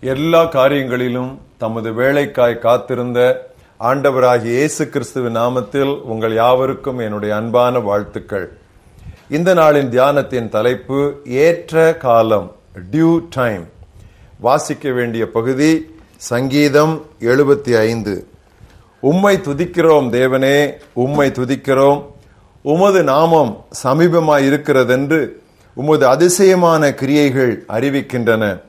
எல்லா காரியங்களிலும் தமது வேலைக்காய் காத்திருந்த ஆண்டவராகிய இயேசு கிறிஸ்துவின் நாமத்தில் உங்கள் யாவருக்கும் என்னுடைய அன்பான வாழ்த்துக்கள். இந்த நாளின் தியானத்தின் தலைப்பு ஏற்ற காலம் டியூ டைம் வாசிக்க வேண்டிய பகுதி சங்கீதம் எழுபத்தி ஐந்து. உம்மை துதிக்கிறோம் தேவனே உம்மை துதிக்கிறோம். உமது நாமம் சமீபமாய் இருக்கிறதென்று உமது அதிசயமான கிரியைகள் அறிவிக்கின்றன.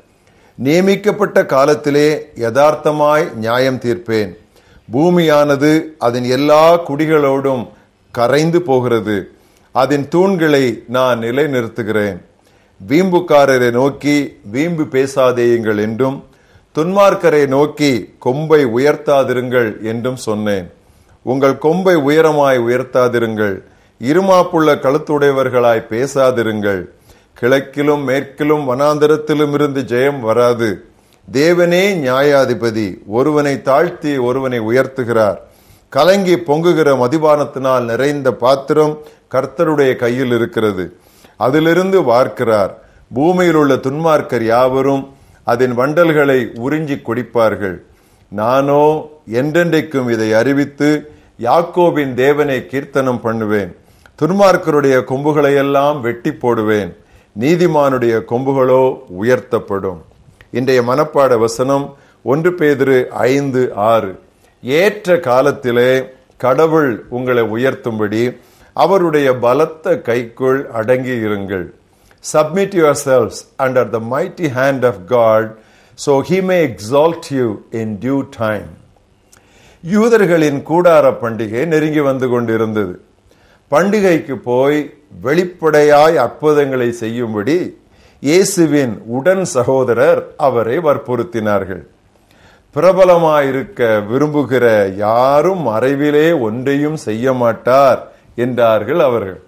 நியமிக்கப்பட்ட காலத்திலே யதார்த்தமாய் நியாயம் தீர்ப்பேன். பூமியானது அதன் எல்லா குடிகளோடும் கரைந்து போகிறது. அதன் தூண்களை நான் நிலைநிறுத்துகிறேன். வீம்புக்காரரை நோக்கி வீம்பு பேசாதேயுங்கள் என்றும் துன்மார்க்கரை நோக்கி கொம்பை உயர்த்தாதிருங்கள் என்றும் சொன்னேன். உங்கள் கொம்பை உயரமாய் உயர்த்தாதிருங்கள். இருமாப்புள்ள கழுத்துடையவர்களாய் பேசாதிருங்கள். கிழக்கிலும் மேற்கிலும் வனாந்தரத்திலும் இருந்து ஜெயம் வராது. தேவனே நியாயாதிபதி ஒருவனை தாழ்த்தி ஒருவனை உயர்த்துகிறார். கலங்கி பொங்குகிற மதிபானத்தினால் நிறைந்த பாத்திரம் கர்த்தருடைய கையில் இருக்கிறது. அதிலிருந்து வார்க்கிறார். பூமியில் உள்ள துன்மார்க்கர் யாவரும் அதன் வண்டல்களை உறிஞ்சி குடிப்பார்கள். நானோ என்றென்றைக்கும் இதை அறிவித்து யாக்கோபின் தேவனை கீர்த்தனம் பண்ணுவேன். துன்மார்க்கருடைய கொம்புகளையெல்லாம் வெட்டி போடுவேன். நீதிமானுடைய கொம்புகளோ உயர்த்தப்படும். இன்றைய மனப்பாட வசனம் ஒன்று பேதிரு ஐந்து ஆறு. ஏற்ற காலத்திலே கடவுள் உங்களை உயர்த்தும்படி அவருடைய பலத்த கைக்குள் அடங்கி இருங்கள். Submit your selves under the mighty hand of God so he may exalt you in due time யூதர்களின் கூடார பண்டிகை நெருங்கி வந்து கொண்டிருந்தது. பண்டிகைக்கு போய் வெளிப்படையாய் அற்புதங்களை செய்யும்படி இயேசுவின் உடன் சகோதரர் அவரை வற்புறுத்தினார்கள். பிரபலமாயிருக்க விரும்புகிற யாரும் மறைவிலே ஒன்றையும் செய்ய மாட்டார் என்றார்கள் அவர்கள்.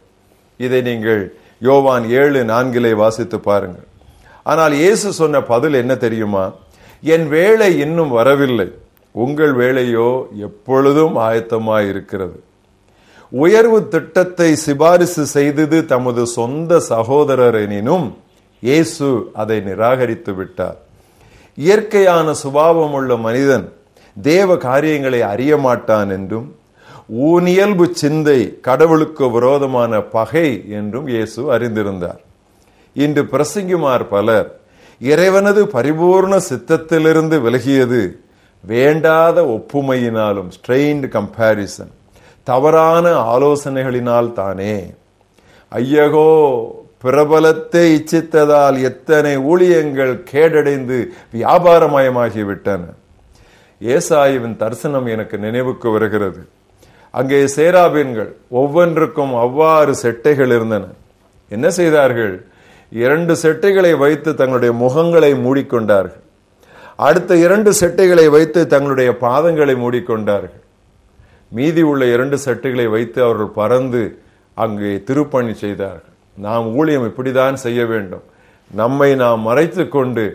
இதை நீங்கள் யோவான் ஏழு நான்கிலே வாசித்து பாருங்கள். ஆனால் இயேசு சொன்ன பதில் என்ன தெரியுமா? என் வேலை இன்னும் வரவில்லை. உங்கள் வேலையோ எப்பொழுதும் ஆயத்தமாயிருக்கிறது. உயர்வு திட்டத்தை சிபாரிசு செய்தது தமது சொந்த சகோதரர் எனினும் இயேசு அதை நிராகரித்து விட்டார். இயற்கையான சுபாவம் உள்ள மனிதன் தேவ காரியங்களை அறிய மாட்டான் என்றும் ஊனியல்பு சிந்தை கடவுளுக்கு விரோதமான பகை என்றும் இயேசு அறிந்திருந்தார். இன்று பிரசங்கிமார் பலர் இறைவனது பரிபூர்ண சித்தத்திலிருந்து விலகியது வேண்டாத ஒப்புமையினாலும் ஸ்ட்ரெயின்டு கம்பாரிசன் தவறான ஆலோசனைகளினால் தானே. ஐயகோ பிரபலத்தை இச்சித்ததால் எத்தனை ஊழியங்கள் கேடடைந்து வியாபாரமயமாகிவிட்டன. ஏசாயுவின் தரிசனம் எனக்கு நினைவுக்கு வருகிறது. அங்கே சேராபீன்கள் ஒவ்வொன்றுக்கும் அவ்வாறு செட்டைகள் இருந்தன. என்ன செய்தார்கள்? இரண்டு செட்டைகளை வைத்து தங்களுடைய முகங்களை மூடிக்கொண்டார்கள். அடுத்த இரண்டு செட்டைகளை வைத்து தங்களுடைய பாதங்களை மூடிக்கொண்டார்கள். மீதி உள்ள இரண்டு சட்டுகளை வைத்து அவர்கள் பறந்து அங்கே திருப்பணி செய்தார்கள். நாம் ஊழியம் இப்படிதான் செய்ய வேண்டும். நம்மை நாம் மறைத்து கொண்டு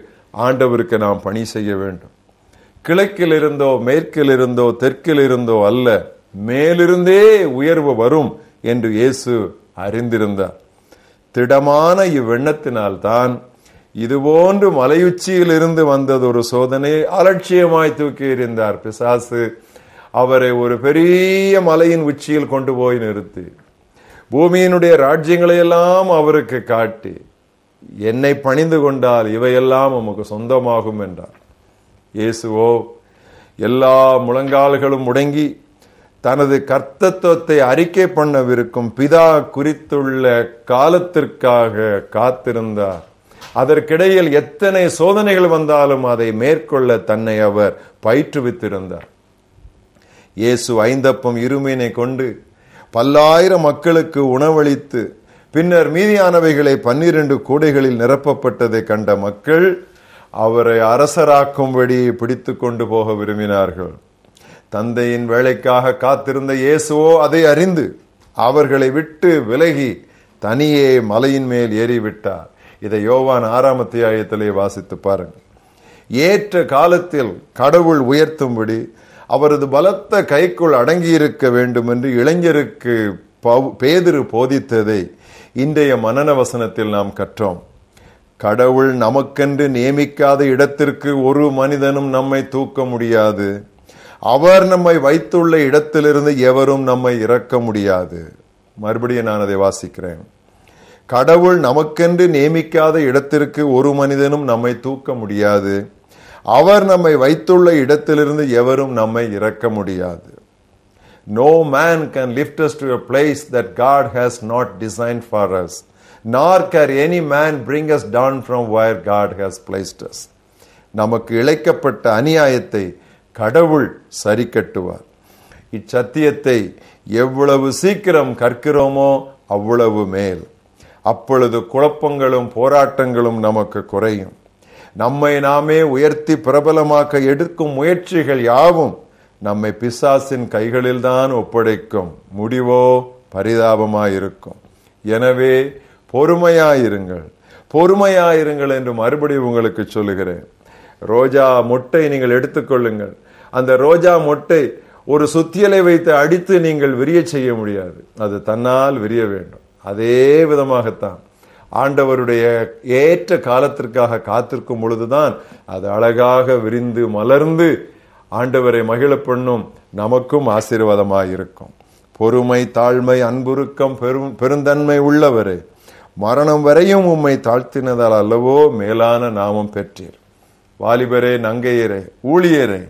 ஆண்டவருக்கு நாம் பணி செய்ய வேண்டும். கிழக்கில் இருந்தோ மேற்கில் இருந்தோ தெற்கில் இருந்தோ அல்ல மேலிருந்தே உயர்வு வரும் என்று இயேசு அறிந்திருந்தார். திடமான இவ்வெண்ணத்தினால் தான் இதுபோன்று மலையுச்சியில் இருந்து வந்தது ஒரு சோதனையை அலட்சியமாய் தூக்கி எறிந்தார் பிசாசு. அவரை ஒரு பெரிய மலையின் உச்சியில் கொண்டு போய் நிறுத்தி பூமியினுடைய ராஜ்யங்களை எல்லாம் அவருக்கு காட்டி என்னை பணிந்து கொண்டால் இவையெல்லாம் உமக்கு சொந்தமாகும் என்றார். இயேசுவோ எல்லா முழங்கால்களும் முடங்கி தனது கர்த்தத்துவத்தை அறிக்கை பண்ணவிருக்கும் பிதா குறித்துள்ள காலத்திற்காக காத்திருந்தார். அதற்கிடையில் எத்தனை சோதனைகள் வந்தாலும் அதை மேற்கொள்ள தன்னை அவர் பயிற்றுவித்திருந்தார். இயேசு ஐந்தப்பம் இருமீனை கொண்டு பல்லாயிரம் மக்களுக்கு உணவளித்து பின்னர் மீதியானவைகளை பன்னிரண்டு கூடைகளில் நிரப்பப்பட்டதை கண்ட மக்கள் அவரை அரசராக்கும்படி பிடித்து கொண்டு போக விரும்பினார்கள். தந்தையின் வேலைக்காக காத்திருந்த இயேசுவோ அதை அறிந்து அவர்களை விட்டு விலகி தனியே மலையின் மேல் ஏறிவிட்டார். இதை யோவான் ஆறாம் அத்தியாயத்திலே வாசித்து பாருங்கள். ஏற்ற காலத்தில் கடவுள் உயர்த்தும்படி அவரது பலத்த கைக்குள் அடங்கியிருக்க வேண்டும் என்று இளைஞருக்கு பேதிரு போதித்ததை இன்றைய மனன வசனத்தில் நாம் கற்றோம். கடவுள் நமக்கென்று நியமிக்காத இடத்திற்கு ஒரு மனிதனும் நம்மை தூக்க முடியாது. அவர் நம்மை வைத்துள்ள இடத்திலிருந்து எவரும் நம்மை இறக்க முடியாது. மறுபடியும் நான் அதை வாசிக்கிறேன். கடவுள் நமக்கென்று நியமிக்காத இடத்திற்கு ஒரு மனிதனும் நம்மை தூக்க முடியாது. அவர் நம்மை வைத்துள்ள இடத்திலிருந்து எவரும் நம்மை இறக்க முடியாது. No man can lift us to a place that God has not designed for us, nor can any man bring us down from where God has placed us. நமக்கு இழைக்கப்பட்ட அநியாயத்தை கடவுள் சரி கட்டுவார் இச்சத்தியத்தை எவ்வளவு சீக்கிரம் கற்கிறோமோ அவ்வளவு மேல். அப்பொழுது குழப்பங்களும் போராட்டங்களும் நமக்கு குறையும். நம்மை நாமே உயர்த்தி பிரபலமாக்க எடுக்கும் முயற்சிகள் யாவும் நம்மை பிசாசின் கைகளில்தான் ஒப்படைக்கும். முடிவோ பரிதாபமாயிருக்கும். எனவே பொறுமையாயிருங்கள். பொறுமையாயிருங்கள் என்று மறுபடியும் உங்களுக்கு சொல்லுகிறேன். ரோஜா மொட்டை நீங்கள் எடுத்துக்கொள்ளுங்கள் அந்த ரோஜா மொட்டை ஒரு சுத்தியலை வைத்து அடித்து நீங்கள் விரிய செய்ய முடியாது. அது தன்னால் விரிய வேண்டும். அதே விதமாகத்தான். ஆண்டவருடைய ஏற்ற காலத்திற்காக காத்திருக்கும் பொழுதுதான் அது அழகாக விரிந்து மலர்ந்து ஆண்டவரை மகிழ பண்ணும் நமக்கும் ஆசீர்வாதமாக இருக்கும் பொறுமை தாழ்மை அன்புருக்கம் பெரும் பெருந்தன்மை உள்ளவரே மரணம் வரையும் உம்மை தாழ்த்தினதால் அல்லவோ மேலான நாமம் பெற்றீர். வாலிபரே நங்கையரே ஊழியரே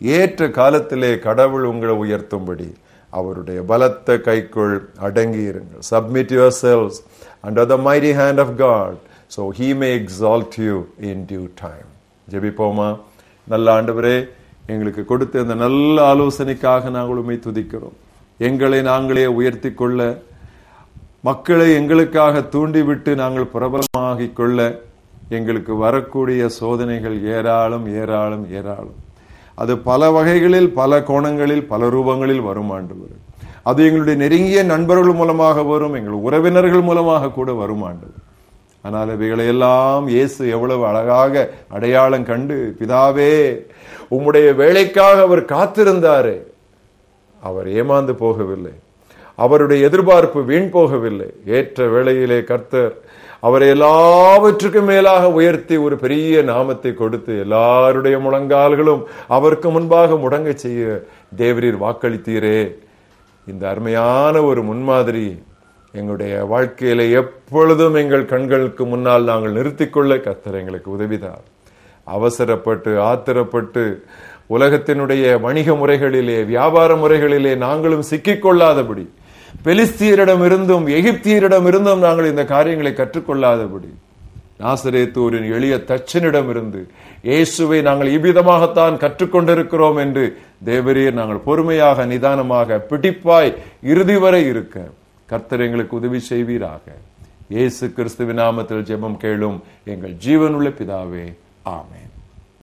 ஏற்ற காலத்திலே கடவுள் உங்களை உயர்த்தும்படி அவருடைய பலத்த கைக்குள் அடங்கி இருங்கள் submit your selves under the mighty hand of God, so he may exalt you in due time. ஜெபிப்போமா நல்ல ஆண்டவரே எங்களுக்கு கொடுத்த இந்த நல்ல ஆலோசனைக்காக நாங்கள் உண்மை துதிக்கிறோம் எங்களை நாங்களே உயர்த்தி கொள்ள மக்களை எங்களுக்காக தூண்டிவிட்டு நாங்கள் பிரபலமாகிக் கொள்ள எங்களுக்கு வரக்கூடிய சோதனைகள் ஏராளம் ஏராளம் ஏராளம் அது பல வகைகளில் பல கோணங்களில் பல ரூபங்களில் வரும் அது எங்களுடைய நெருங்கிய நண்பர்கள் மூலமாக வரும் எங்கள் உறவினர்கள் மூலமாக கூட வரும் ஆண்டவர். ஆனால் இவைகளையெல்லாம் இயேசு எவ்வளவு அழகாக அடையாளம் கண்டு பிதாவே உம்முடைய வேலைக்காக அவர் காத்திருந்தாரே. அவர் ஏமாந்து போகவில்லை. அவருடைய எதிர்பார்ப்பு வீண் போகவில்லை. ஏற்ற வேளையிலே கர்த்தர் அவரை எல்லாவற்றுக்கும் மேலாக உயர்த்தி ஒரு பெரிய நாமத்தை கொடுத்து எல்லாருடைய முழங்கால்களும் அவருக்கு முன்பாக முடங்க செய்ய தேவரீர் வாக்களித்தீரே. இந்த அருமையான ஒரு முன்மாதிரி எங்களுடைய வாழ்க்கையில எப்பொழுதும் எங்கள் கண்களுக்கு முன்னால் நாங்கள் நிறுத்திக்கொள்ள கத்தர் எங்களுக்கு உதவிதார். அவசரப்பட்டு ஆத்திரப்பட்டு உலகத்தினுடைய வணிக முறைகளிலே வியாபார முறைகளிலே நாங்களும் சிக்கிக்கொள்ளாதபடி பெலிஸ்தியரிடம் இருந்தும் எகிப்தியரிடம் இருந்தும் நாங்கள் இந்த காரியங்களை கற்றுக்கொள்ளாதபடி நாசரேத்தூரின் எளிய தச்சனிடம் இருந்து இயேசுவை நாங்கள் இவ்விதமாகத்தான் கற்றுக்கொண்டிருக்கிறோம் என்று தேவரீர் நாங்கள் பொறுமையாக நிதானமாக பிடிப்பாய் இறுதி வரை இருக்க கர்த்தர் எங்களுக்கு உதவி செய்வீராக. இயேசு கிறிஸ்துவின் நாமத்தில் ஜெபம் கேளும் எங்கள் ஜீவனுள்ள பிதாவே ஆமேன்.